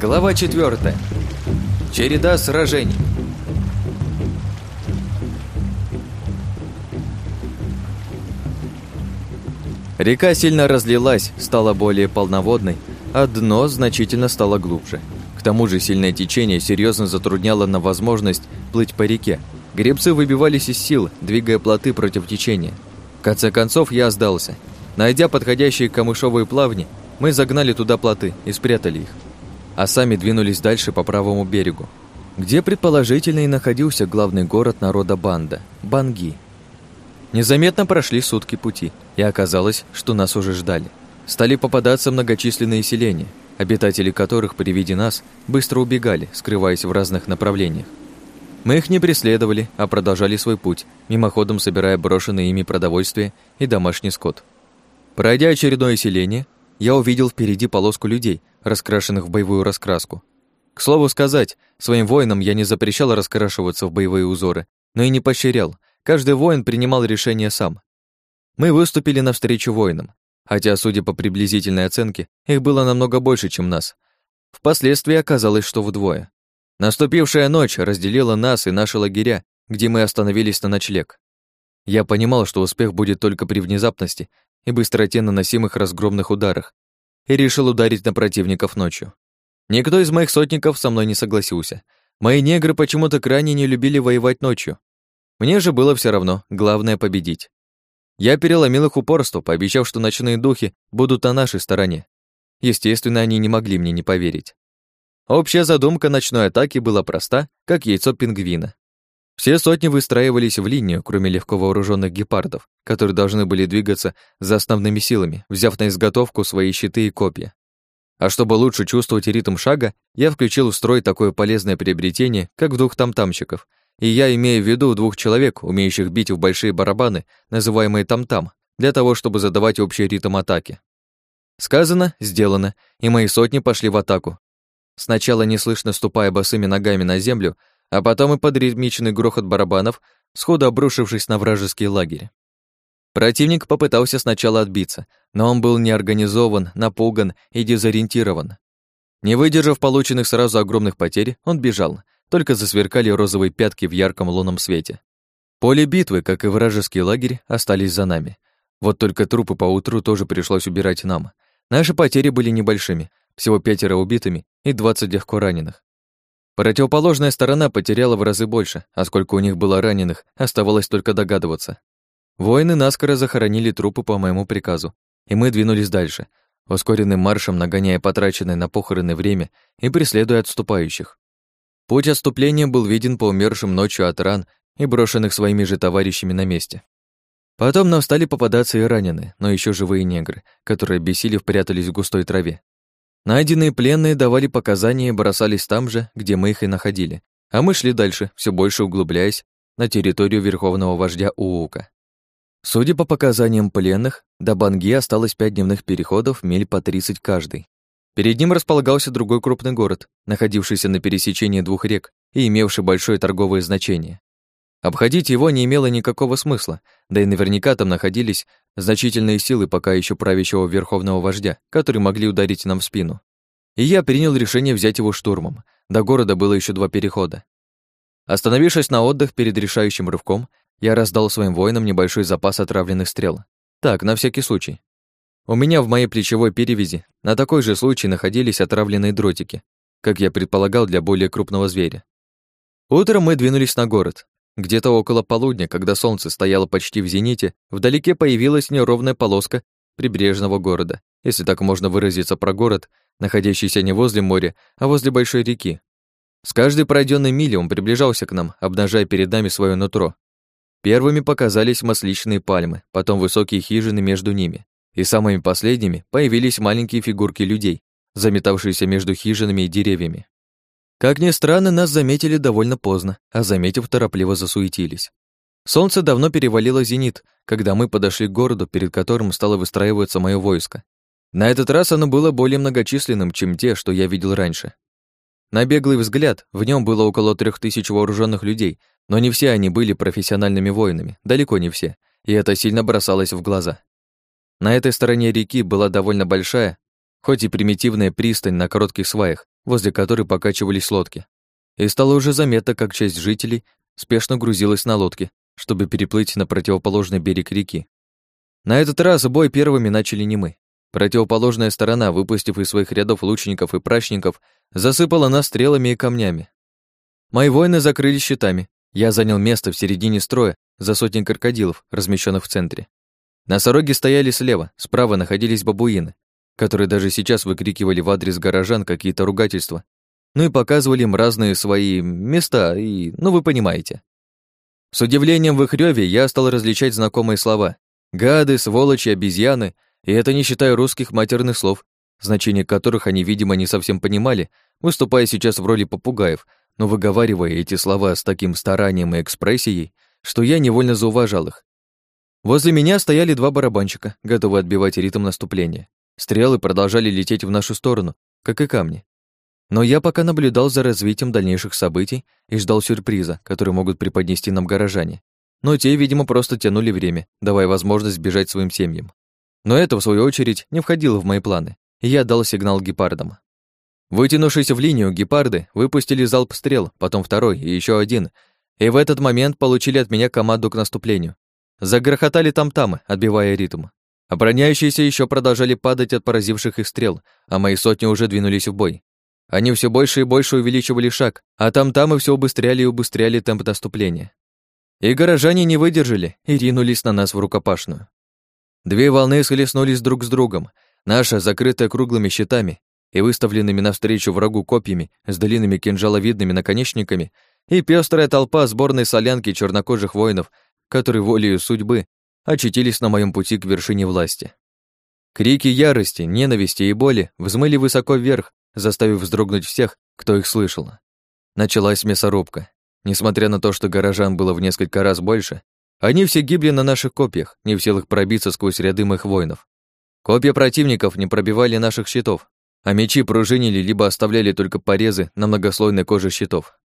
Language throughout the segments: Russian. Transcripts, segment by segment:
Глава 4. Череда сражений. Река сильно разлилась, стала более полноводной, а дно значительно стало глубже. К тому же сильное течение серьезно затрудняло на возможность плыть по реке. Гребцы выбивались из сил, двигая плоты против течения. В конце концов я сдался. Найдя подходящие камышовые плавни, мы загнали туда плоты и спрятали их а сами двинулись дальше по правому берегу, где предположительно и находился главный город народа Банда – Банги. Незаметно прошли сутки пути, и оказалось, что нас уже ждали. Стали попадаться многочисленные селения, обитатели которых при виде нас быстро убегали, скрываясь в разных направлениях. Мы их не преследовали, а продолжали свой путь, мимоходом собирая брошенное ими продовольствие и домашний скот. Пройдя очередное селение, я увидел впереди полоску людей, раскрашенных в боевую раскраску. К слову сказать, своим воинам я не запрещал раскрашиваться в боевые узоры, но и не поощрял. Каждый воин принимал решение сам. Мы выступили навстречу воинам, хотя, судя по приблизительной оценке, их было намного больше, чем нас. Впоследствии оказалось, что вдвое. Наступившая ночь разделила нас и наши лагеря, где мы остановились на ночлег. Я понимал, что успех будет только при внезапности и быстроте наносимых разгромных ударах, и решил ударить на противников ночью. Никто из моих сотников со мной не согласился. Мои негры почему-то крайне не любили воевать ночью. Мне же было все равно, главное — победить. Я переломил их упорство, пообещав, что ночные духи будут на нашей стороне. Естественно, они не могли мне не поверить. Общая задумка ночной атаки была проста, как яйцо пингвина. Все сотни выстраивались в линию, кроме легко вооруженных гепардов, которые должны были двигаться за основными силами, взяв на изготовку свои щиты и копья. А чтобы лучше чувствовать ритм шага, я включил в строй такое полезное приобретение, как двух тамтамщиков, и я имею в виду двух человек, умеющих бить в большие барабаны, называемые там-там, для того, чтобы задавать общий ритм атаки. Сказано, сделано, и мои сотни пошли в атаку. Сначала неслышно ступая босыми ногами на землю, а потом и под ритмичный грохот барабанов, сходу обрушившись на вражеский лагерь. Противник попытался сначала отбиться, но он был неорганизован, напуган и дезориентирован. Не выдержав полученных сразу огромных потерь, он бежал, только засверкали розовые пятки в ярком лунном свете. Поле битвы, как и вражеский лагерь, остались за нами. Вот только трупы поутру тоже пришлось убирать нам. Наши потери были небольшими, всего пятеро убитыми и двадцать легко раненых. Противоположная сторона потеряла в разы больше, а сколько у них было раненых, оставалось только догадываться. Воины наскоро захоронили трупы по моему приказу, и мы двинулись дальше, ускоренным маршем нагоняя потраченное на похороны время и преследуя отступающих. Путь отступления был виден по умершим ночью от ран и брошенных своими же товарищами на месте. Потом нам стали попадаться и раненые, но еще живые негры, которые бесили впрятались в густой траве. Найденные пленные давали показания и бросались там же, где мы их и находили, а мы шли дальше, все больше углубляясь на территорию верховного вождя Уука. Судя по показаниям пленных, до Банги осталось пять дневных переходов, миль по 30 каждый. Перед ним располагался другой крупный город, находившийся на пересечении двух рек и имевший большое торговое значение. Обходить его не имело никакого смысла, да и наверняка там находились значительные силы пока еще правящего верховного вождя, которые могли ударить нам в спину. И я принял решение взять его штурмом. До города было еще два перехода. Остановившись на отдых перед решающим рывком, я раздал своим воинам небольшой запас отравленных стрел. Так, на всякий случай. У меня в моей плечевой перевязи на такой же случай находились отравленные дротики, как я предполагал для более крупного зверя. Утром мы двинулись на город, где-то около полудня, когда солнце стояло почти в зените, вдалеке появилась неровная полоска прибрежного города, если так можно выразиться про город, находящийся не возле моря, а возле большой реки. С каждой пройденной мили он приближался к нам, обнажая перед нами свое нутро. Первыми показались масличные пальмы, потом высокие хижины между ними, и самыми последними появились маленькие фигурки людей, заметавшиеся между хижинами и деревьями. Как ни странно, нас заметили довольно поздно, а заметив, торопливо засуетились. Солнце давно перевалило зенит, когда мы подошли к городу, перед которым стало выстраиваться мое войско. На этот раз оно было более многочисленным, чем те, что я видел раньше. На беглый взгляд, в нем было около трех тысяч вооруженных людей, но не все они были профессиональными воинами, далеко не все, и это сильно бросалось в глаза. На этой стороне реки была довольно большая, хоть и примитивная пристань на коротких сваях, возле которой покачивались лодки. И стало уже заметно, как часть жителей спешно грузилась на лодки, чтобы переплыть на противоположный берег реки. На этот раз бой первыми начали не мы. Противоположная сторона, выпустив из своих рядов лучников и прачников, засыпала нас стрелами и камнями. Мои воины закрылись щитами. Я занял место в середине строя за сотней крокодилов, размещенных в центре. Носороги стояли слева, справа находились бабуины, которые даже сейчас выкрикивали в адрес горожан какие-то ругательства, ну и показывали им разные свои места, и, ну вы понимаете. С удивлением в их рёве я стал различать знакомые слова. Гады, сволочи, обезьяны, и это не считая русских матерных слов, значение которых они, видимо, не совсем понимали, выступая сейчас в роли попугаев, но выговаривая эти слова с таким старанием и экспрессией, что я невольно зауважал их. Возле меня стояли два барабанщика, готовые отбивать ритм наступления. Стрелы продолжали лететь в нашу сторону, как и камни. Но я пока наблюдал за развитием дальнейших событий и ждал сюрприза, который могут преподнести нам горожане. Но те, видимо, просто тянули время, давая возможность бежать своим семьям. Но это, в свою очередь, не входило в мои планы, и я дал сигнал гепардам. Вытянувшись в линию, гепарды выпустили залп стрел, потом второй и еще один, и в этот момент получили от меня команду к наступлению. Загрохотали там-тамы, отбивая ритм. Обороняющиеся еще продолжали падать от поразивших их стрел, а мои сотни уже двинулись в бой. Они все больше и больше увеличивали шаг, а там-там и все убыстряли и убыстряли темп наступления. И горожане не выдержали и ринулись на нас в рукопашную. Две волны схлестнулись друг с другом, наша, закрытая круглыми щитами и выставленными навстречу врагу копьями с длинными кинжаловидными наконечниками, и пестрая толпа сборной солянки чернокожих воинов, которые волею судьбы очутились на моем пути к вершине власти. Крики ярости, ненависти и боли взмыли высоко вверх, заставив вздрогнуть всех, кто их слышал. Началась мясорубка. Несмотря на то, что горожан было в несколько раз больше, они все гибли на наших копьях, не в силах пробиться сквозь ряды моих воинов. Копья противников не пробивали наших щитов, а мечи пружинили либо оставляли только порезы на многослойной коже щитов.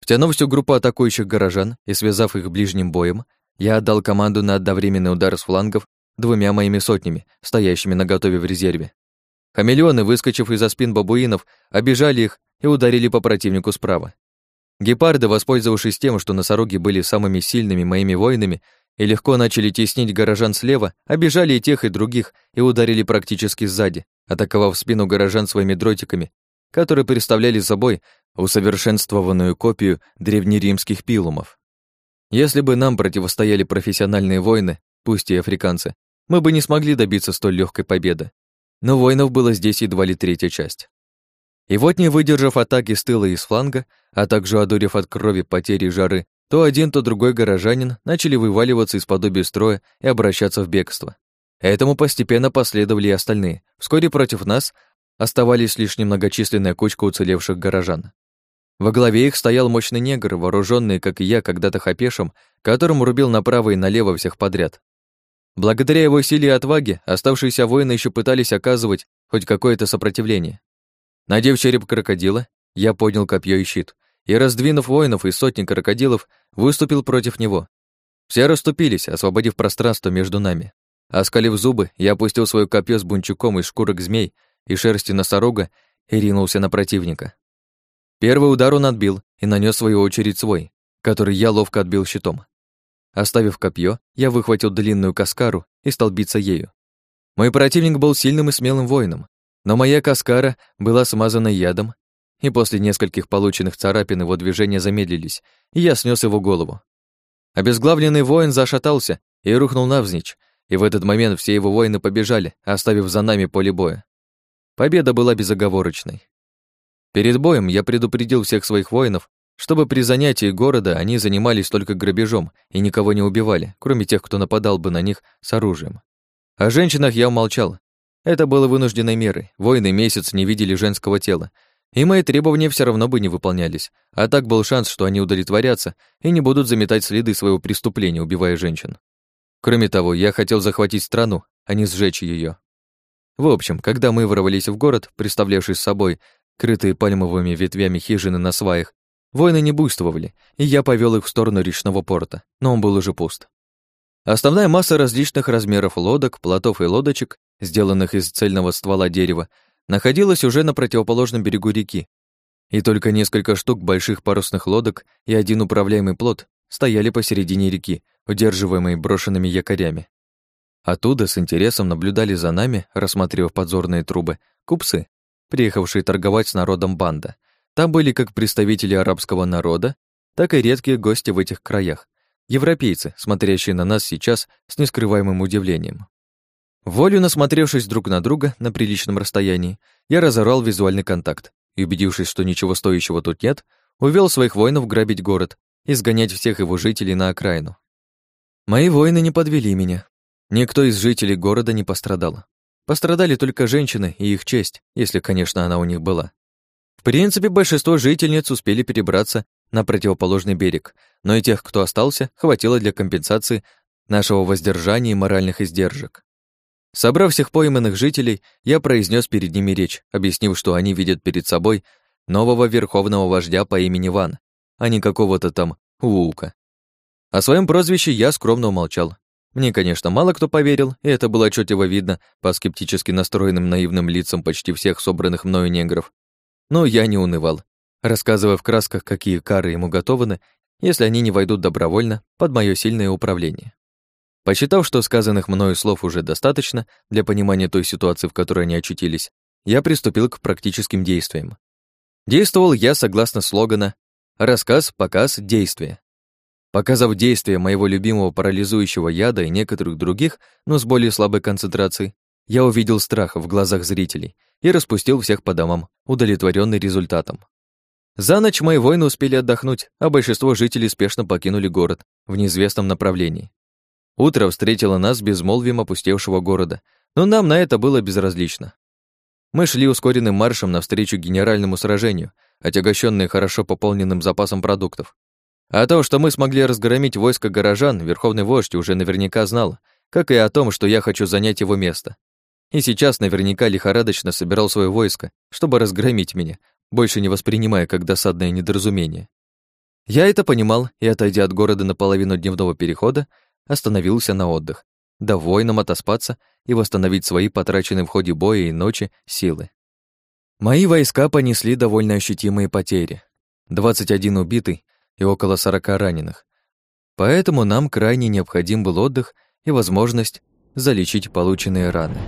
Втянув всю группу атакующих горожан и связав их ближним боем, я отдал команду на одновременный удар с флангов двумя моими сотнями, стоящими наготове в резерве. Хамелеоны, выскочив из-за спин бабуинов, обижали их и ударили по противнику справа. Гепарды, воспользовавшись тем, что носороги были самыми сильными моими воинами и легко начали теснить горожан слева, обижали и тех, и других и ударили практически сзади, атаковав спину горожан своими дротиками, которые представляли собой усовершенствованную копию древнеримских пилумов. Если бы нам противостояли профессиональные воины, пусть и африканцы, мы бы не смогли добиться столь легкой победы. Но воинов было здесь едва ли третья часть. И вот, не выдержав атаки с тыла и с фланга, а также одурив от крови потери и жары, то один, то другой горожанин начали вываливаться из подобия строя и обращаться в бегство. Этому постепенно последовали и остальные. Вскоре против нас оставались лишь немногочисленная кучка уцелевших горожан. Во главе их стоял мощный негр, вооруженный, как и я, когда-то хапешем, которому рубил направо и налево всех подряд. Благодаря его силе и отваге оставшиеся воины еще пытались оказывать хоть какое-то сопротивление. Надев череп крокодила, я поднял копье и щит, и, раздвинув воинов и сотни крокодилов, выступил против него. Все расступились, освободив пространство между нами. Оскалив зубы, я опустил свое копье с бунчуком из шкурок змей и шерсти носорога и ринулся на противника. Первый удар он отбил и нанес свою очередь свой, который я ловко отбил щитом. Оставив копье, я выхватил длинную каскару и стал биться ею. Мой противник был сильным и смелым воином, но моя каскара была смазана ядом, и после нескольких полученных царапин его движения замедлились, и я снес его голову. Обезглавленный воин зашатался и рухнул навзничь, и в этот момент все его воины побежали, оставив за нами поле боя. Победа была безоговорочной. Перед боем я предупредил всех своих воинов, чтобы при занятии города они занимались только грабежом и никого не убивали, кроме тех, кто нападал бы на них с оружием. О женщинах я умолчал, это было вынужденной мерой. Воины месяц не видели женского тела, и мои требования все равно бы не выполнялись. А так был шанс, что они удовлетворятся и не будут заметать следы своего преступления, убивая женщин. Кроме того, я хотел захватить страну, а не сжечь ее. В общем, когда мы ворвались в город, представлявший собой крытые пальмовыми ветвями хижины на сваях, воины не буйствовали, и я повел их в сторону речного порта, но он был уже пуст. Основная масса различных размеров лодок, плотов и лодочек сделанных из цельного ствола дерева, находилась уже на противоположном берегу реки, и только несколько штук больших парусных лодок и один управляемый плот стояли посередине реки, удерживаемые брошенными якорями. Оттуда с интересом наблюдали за нами, рассматривая подзорные трубы, купцы, приехавшие торговать с народом банда. Там были как представители арабского народа, так и редкие гости в этих краях, европейцы, смотрящие на нас сейчас с нескрываемым удивлением. Волю насмотревшись друг на друга на приличном расстоянии, я разорвал визуальный контакт и, убедившись, что ничего стоящего тут нет, увел своих воинов грабить город и сгонять всех его жителей на окраину. Мои воины не подвели меня. Никто из жителей города не пострадал. Пострадали только женщины и их честь, если, конечно, она у них была. В принципе, большинство жительниц успели перебраться на противоположный берег, но и тех, кто остался, хватило для компенсации нашего воздержания и моральных издержек. Собрав всех пойманных жителей, я произнес перед ними речь, объяснив, что они видят перед собой нового верховного вождя по имени Ван, а не какого-то там Уука. О своем прозвище я скромно умолчал. Мне, конечно, мало кто поверил, и это было отчетливо видно по скептически настроенным наивным лицам почти всех собранных мною негров. Но я не унывал, рассказывая в красках, какие кары ему готованы, если они не войдут добровольно под мое сильное управление. Посчитав, что сказанных мною слов уже достаточно для понимания той ситуации, в которой они очутились, я приступил к практическим действиям. Действовал я согласно слогана «Рассказ, показ, действие». Показав действие моего любимого парализующего яда и некоторых других, но с более слабой концентрацией, я увидел страх в глазах зрителей и распустил всех по домам, удовлетворенный результатом. За ночь мои воины успели отдохнуть, а большинство жителей спешно покинули город в неизвестном направлении. Утро встретило нас безмолвием опустевшего города, но нам на это было безразлично. Мы шли ускоренным маршем навстречу генеральному сражению, отягощенные хорошо пополненным запасом продуктов. О том, что мы смогли разгромить войско горожан, верховный вождь уже наверняка знал, как и о том, что я хочу занять его место. И сейчас наверняка лихорадочно собирал свое войско, чтобы разгромить меня, больше не воспринимая как досадное недоразумение. Я это понимал и, отойдя от города на половину дневного перехода, остановился на отдых, да воинам отоспаться и восстановить свои потраченные в ходе боя и ночи силы. Мои войска понесли довольно ощутимые потери. 21 убитый и около 40 раненых. Поэтому нам крайне необходим был отдых и возможность залечить полученные раны.